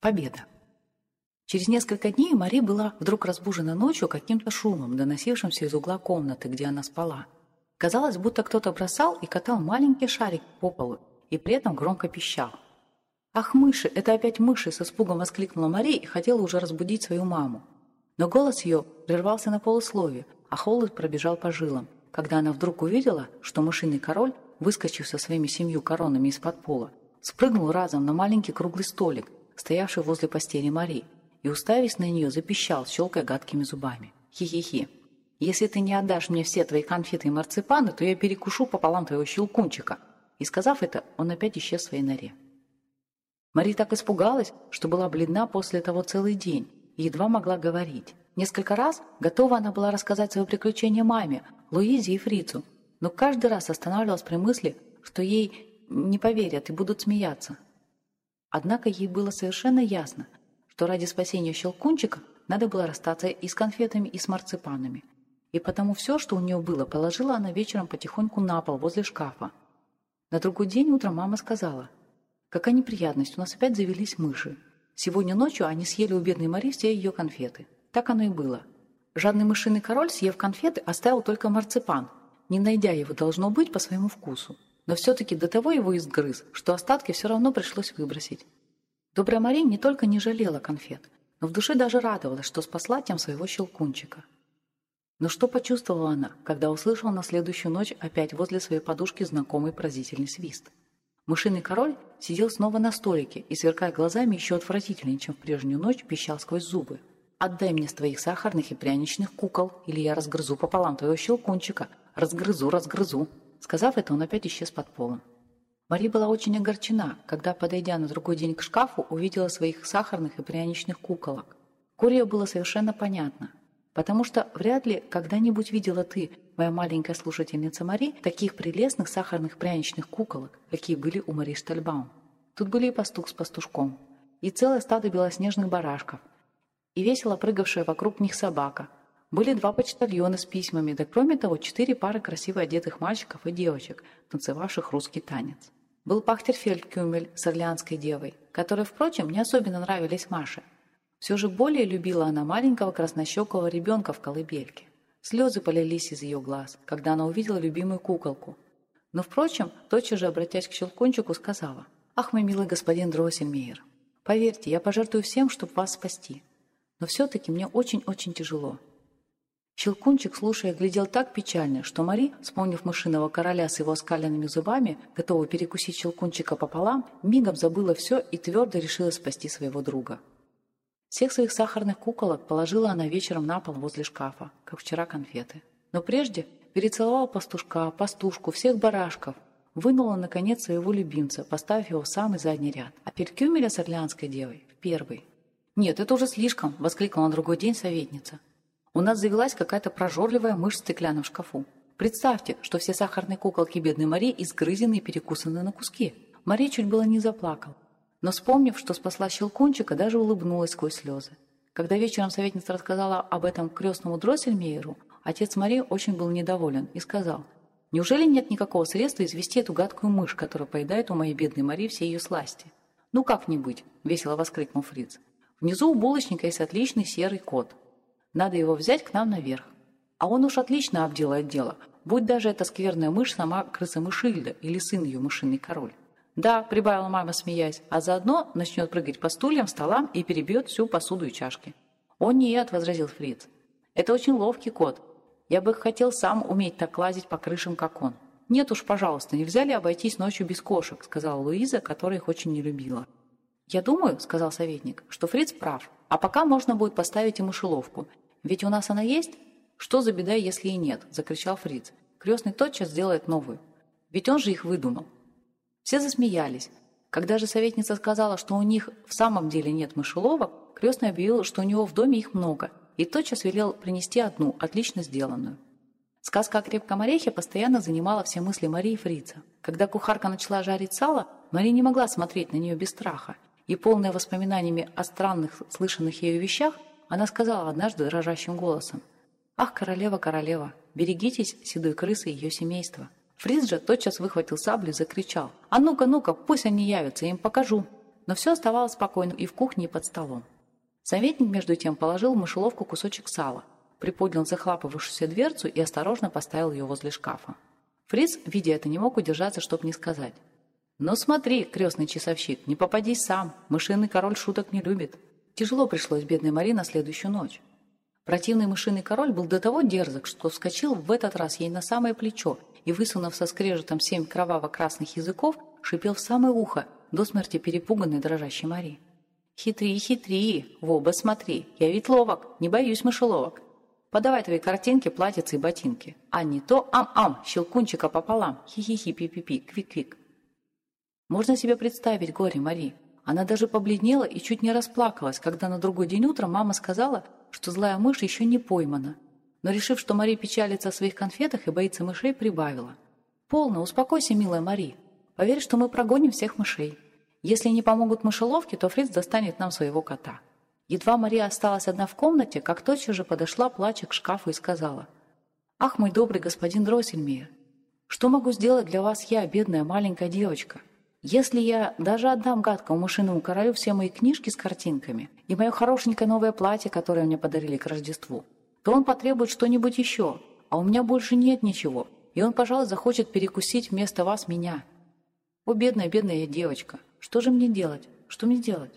Победа. Через несколько дней Мари была вдруг разбужена ночью каким-то шумом, доносившимся из угла комнаты, где она спала. Казалось, будто кто-то бросал и катал маленький шарик по полу и при этом громко пищал. «Ах, мыши! Это опять мыши!» – с испугом воскликнула Мари и хотела уже разбудить свою маму. Но голос ее прервался на полусловие, а холод пробежал по жилам, когда она вдруг увидела, что мышиный король, выскочив со своими семью коронами из-под пола, спрыгнул разом на маленький круглый столик, стоявший возле постели Мари, и, уставясь на нее, запищал, щелкая гадкими зубами. «Хи-хи-хи! Если ты не отдашь мне все твои конфеты и марципаны, то я перекушу пополам твоего щелкунчика!» И, сказав это, он опять исчез в своей норе. Мари так испугалась, что была бледна после того целый день и едва могла говорить. Несколько раз готова она была рассказать свое приключение маме, Луизе и Фрицу, но каждый раз останавливалась при мысли, что ей не поверят и будут смеяться. Однако ей было совершенно ясно, что ради спасения Щелкунчика надо было расстаться и с конфетами, и с марципанами. И потому все, что у нее было, положила она вечером потихоньку на пол возле шкафа. На другой день утром мама сказала, «Какая неприятность, у нас опять завелись мыши. Сегодня ночью они съели у бедной Мари все ее конфеты». Так оно и было. Жадный мышиный король, съев конфеты, оставил только марципан, не найдя его, должно быть, по своему вкусу но все-таки до того его изгрыз, что остатки все равно пришлось выбросить. Добрая Мария не только не жалела конфет, но в душе даже радовалась, что спасла тем своего щелкунчика. Но что почувствовала она, когда услышала на следующую ночь опять возле своей подушки знакомый поразительный свист? Мышиный король сидел снова на столике и, сверкая глазами, еще отвратительнее, чем в прежнюю ночь, пищал сквозь зубы. «Отдай мне с твоих сахарных и пряничных кукол, или я разгрызу пополам твоего щелкунчика. Разгрызу, разгрызу!» Сказав это, он опять исчез под полом. Мари была очень огорчена, когда, подойдя на другой день к шкафу, увидела своих сахарных и пряничных куколок. Горе было совершенно понятно, потому что вряд ли когда-нибудь видела ты, моя маленькая слушательница Мари, таких прелестных сахарных пряничных куколок, какие были у Мари Штальбаум. Тут были и пастух с пастушком, и целое стадо белоснежных барашков, и весело прыгавшая вокруг них собака – были два почтальона с письмами, да кроме того четыре пары красиво одетых мальчиков и девочек, танцевавших русский танец. Был пахтер Фелькюмель с орлеанской девой, которые, впрочем, не особенно нравились Маше. Все же более любила она маленького краснощекого ребенка в колыбельке. Слезы полились из ее глаз, когда она увидела любимую куколку. Но, впрочем, тотчас же, обратясь к Щелкунчику, сказала, «Ах, мой милый господин Дроссельмейер, поверьте, я пожертвую всем, чтобы вас спасти. Но все-таки мне очень-очень тяжело. Щелкунчик, слушая, глядел так печально, что Мари, вспомнив мышиного короля с его скаленными зубами, готова перекусить Щелкунчика пополам, мигом забыла все и твердо решила спасти своего друга. Всех своих сахарных куколок положила она вечером на пол возле шкафа, как вчера конфеты. Но прежде перецеловала пастушка, пастушку, всех барашков, вынула, наконец, своего любимца, поставив его в самый задний ряд, а Перкюмеля с орлеанской девой – в первый. «Нет, это уже слишком!» – воскликнула на другой день советница. У нас завелась какая-то прожорливая мышь в стеклянном шкафу. Представьте, что все сахарные куколки бедной Марии изгрызены и перекусаны на куски. Мария чуть было не заплакала. Но вспомнив, что спасла Щелкунчика, даже улыбнулась сквозь слезы. Когда вечером советница рассказала об этом крестному Дроссельмейеру, отец Марии очень был недоволен и сказал, «Неужели нет никакого средства извести эту гадкую мышь, которая поедает у моей бедной Марии все ее сласти?» «Ну как не быть?» – весело воскликнул Фриц. «Внизу у булочника есть отличный серый кот. Надо его взять к нам наверх. А он уж отлично обделает дело, будь даже эта скверная мышь сама крыса Мышильда или сын ее мышиный король. «Да», — прибавила мама, смеясь, «а заодно начнет прыгать по стульям, столам и перебьет всю посуду и чашки». «О нет», — возразил Фриц, — «это очень ловкий кот. Я бы хотел сам уметь так лазить по крышам, как он». «Нет уж, пожалуйста, нельзя ли обойтись ночью без кошек?» — сказала Луиза, которая их очень не любила. «Я думаю», — сказал советник, — «что Фриц прав. А пока можно будет поставить ему шеловку. Ведь у нас она есть? Что за беда, если и нет?» – закричал Фриц. «Крестный тотчас сделает новую. Ведь он же их выдумал». Все засмеялись. Когда же советница сказала, что у них в самом деле нет мышеловок, крестный объявил, что у него в доме их много, и тотчас велел принести одну, отлично сделанную. Сказка о крепком орехе постоянно занимала все мысли Марии Фрица. Когда кухарка начала жарить сало, Мария не могла смотреть на нее без страха, и, полная воспоминаниями о странных, слышанных ею вещах, она сказала однажды дрожащим голосом, «Ах, королева, королева, берегитесь седой крысы и ее семейства». Фриз же тотчас выхватил саблю и закричал, «А ну-ка, ну-ка, пусть они явятся, я им покажу». Но все оставалось спокойным и в кухне, и под столом. Советник, между тем, положил в мышеловку кусочек сала, приподнял захлапывавшуюся дверцу и осторожно поставил ее возле шкафа. Фриц, видя это, не мог удержаться, чтоб не сказать. «Ну смотри, крестный часовщик, не попадись сам, мышиный король шуток не любит». Тяжело пришлось бедной Мари на следующую ночь. Противный мышиный король был до того дерзок, что вскочил в этот раз ей на самое плечо и, высунув со скрежетом семь кроваво-красных языков, шипел в самое ухо, до смерти перепуганной дрожащей Мари. «Хитри, хитри, в оба смотри, я ведь ловок, не боюсь мышеловок. Подавай твои картинки, платьицы и ботинки. А не то ам-ам, щелкунчика пополам, хи-хи-хи, пи-пи-пи, квик-квик». Можно себе представить горе Мари. Она даже побледнела и чуть не расплакалась, когда на другой день утром мама сказала, что злая мышь еще не поймана. Но решив, что Мари печалится о своих конфетах и боится мышей, прибавила. «Полно, успокойся, милая Мари. Поверь, что мы прогоним всех мышей. Если не помогут мышеловки, то Фриц достанет нам своего кота». Едва Мария осталась одна в комнате, как тотчас же подошла, плача к шкафу и сказала. «Ах, мой добрый господин Дроссельмейер, что могу сделать для вас я, бедная маленькая девочка? Если я даже отдам гадкому мышиному королю все мои книжки с картинками и мое хорошенькое новое платье, которое мне подарили к Рождеству, то он потребует что-нибудь еще, а у меня больше нет ничего, и он, пожалуй, захочет перекусить вместо вас меня. О, бедная, бедная я девочка, что же мне делать? Что мне делать?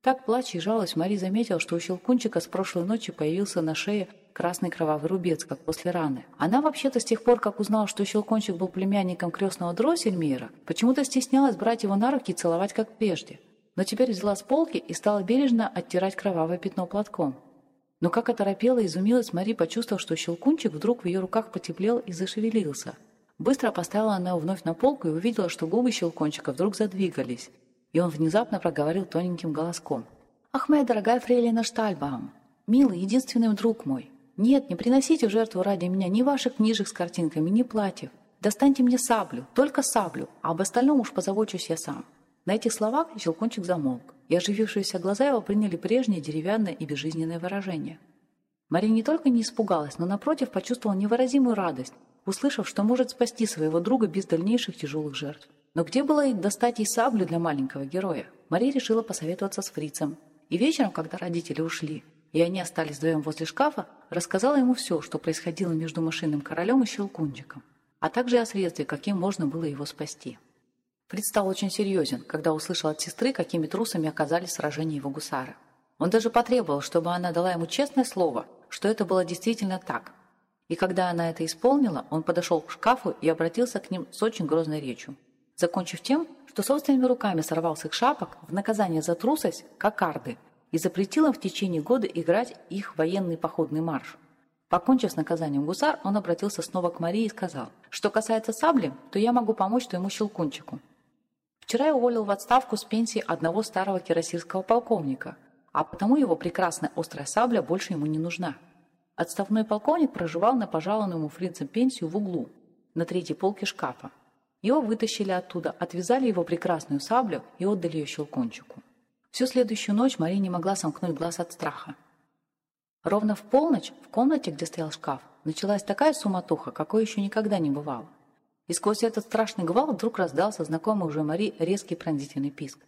Так, плача и жалость, Мари заметила, что у Щелкунчика с прошлой ночи появился на шее красный кровавый рубец, как после раны. Она вообще-то с тех пор, как узнала, что Щелкунчик был племянником крестного Дроссельмейра, почему-то стеснялась брать его на руки и целовать, как прежде. Но теперь взяла с полки и стала бережно оттирать кровавое пятно платком. Но как оторопела и изумилась Мари, почувствовав, что Щелкунчик вдруг в ее руках потеплел и зашевелился. Быстро поставила она его вновь на полку и увидела, что губы Щелкунчика вдруг задвигались, и он внезапно проговорил тоненьким голоском. «Ах, моя дорогая фрейлина Штальбаум, милый, единственный друг мой, нет, не приносите в жертву ради меня ни ваших книжек с картинками, ни платьев. Достаньте мне саблю, только саблю, а об остальном уж позабочусь я сам». На этих словах Щелкунчик замолк, и оживившиеся глаза его приняли прежнее деревянное и безжизненное выражение. Мария не только не испугалась, но, напротив, почувствовала невыразимую радость, услышав, что может спасти своего друга без дальнейших тяжелых жертв. Но где было достать и саблю для маленького героя? Мария решила посоветоваться с фрицем. И вечером, когда родители ушли, и они остались вдвоем возле шкафа, рассказала ему все, что происходило между машинным королем и щелкунчиком, а также о средстве, каким можно было его спасти. Фриц стал очень серьезен, когда услышал от сестры, какими трусами оказались сражения его гусары. Он даже потребовал, чтобы она дала ему честное слово, что это было действительно так. И когда она это исполнила, он подошел к шкафу и обратился к ним с очень грозной речью закончив тем, что собственными руками сорвал с их шапок в наказание за трусость кокарды и запретил им в течение года играть их военный походный марш. Покончив с наказанием гусар, он обратился снова к Марии и сказал, что касается сабли, то я могу помочь твоему щелкунчику. Вчера я уволил в отставку с пенсии одного старого кирасирского полковника, а потому его прекрасная острая сабля больше ему не нужна. Отставной полковник проживал на пожалованную ему фрицем пенсию в углу, на третьей полке шкафа. Его вытащили оттуда, отвязали его прекрасную саблю и отдали ее щелкунчику. Всю следующую ночь Мария не могла сомкнуть глаз от страха. Ровно в полночь в комнате, где стоял шкаф, началась такая суматоха, какой еще никогда не бывало. И сквозь этот страшный гвал вдруг раздался знакомый уже Мари резкий пронзительный писк.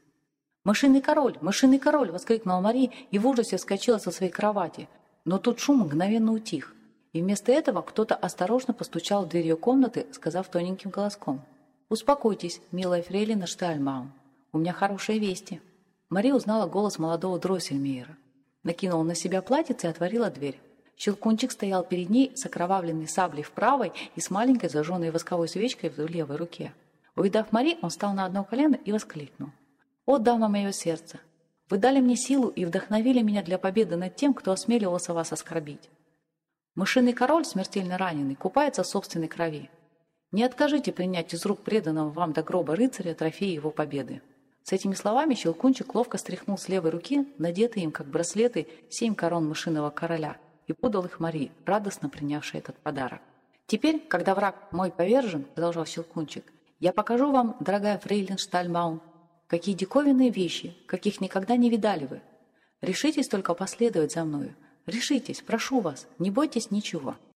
«Мышиный король! Мышиный король!» — воскликнула Мари и в ужасе вскочила со своей кровати. Но тут шум мгновенно утих, и вместо этого кто-то осторожно постучал в дверь ее комнаты, сказав тоненьким голоском — «Успокойтесь, милая фрейлина Штальмаум. У меня хорошие вести». Мария узнала голос молодого Дроссельмейера. Накинула на себя платьице и отворила дверь. Щелкунчик стоял перед ней с окровавленной саблей в правой и с маленькой зажженной восковой свечкой в левой руке. Увидав Мари, он встал на одно колено и воскликнул. «О, дама мое сердце! Вы дали мне силу и вдохновили меня для победы над тем, кто осмеливался вас оскорбить. Мышиный король, смертельно раненый, купается в собственной крови. Не откажите принять из рук преданного вам до гроба рыцаря трофей его победы. С этими словами Щелкунчик ловко стряхнул с левой руки, надетые им как браслеты, семь корон мышиного короля, и подал их Мари, радостно принявшей этот подарок. «Теперь, когда враг мой повержен, — продолжал Щелкунчик, — я покажу вам, дорогая фрейлин Штальмаун, какие диковинные вещи, каких никогда не видали вы. Решитесь только последовать за мною. Решитесь, прошу вас, не бойтесь ничего».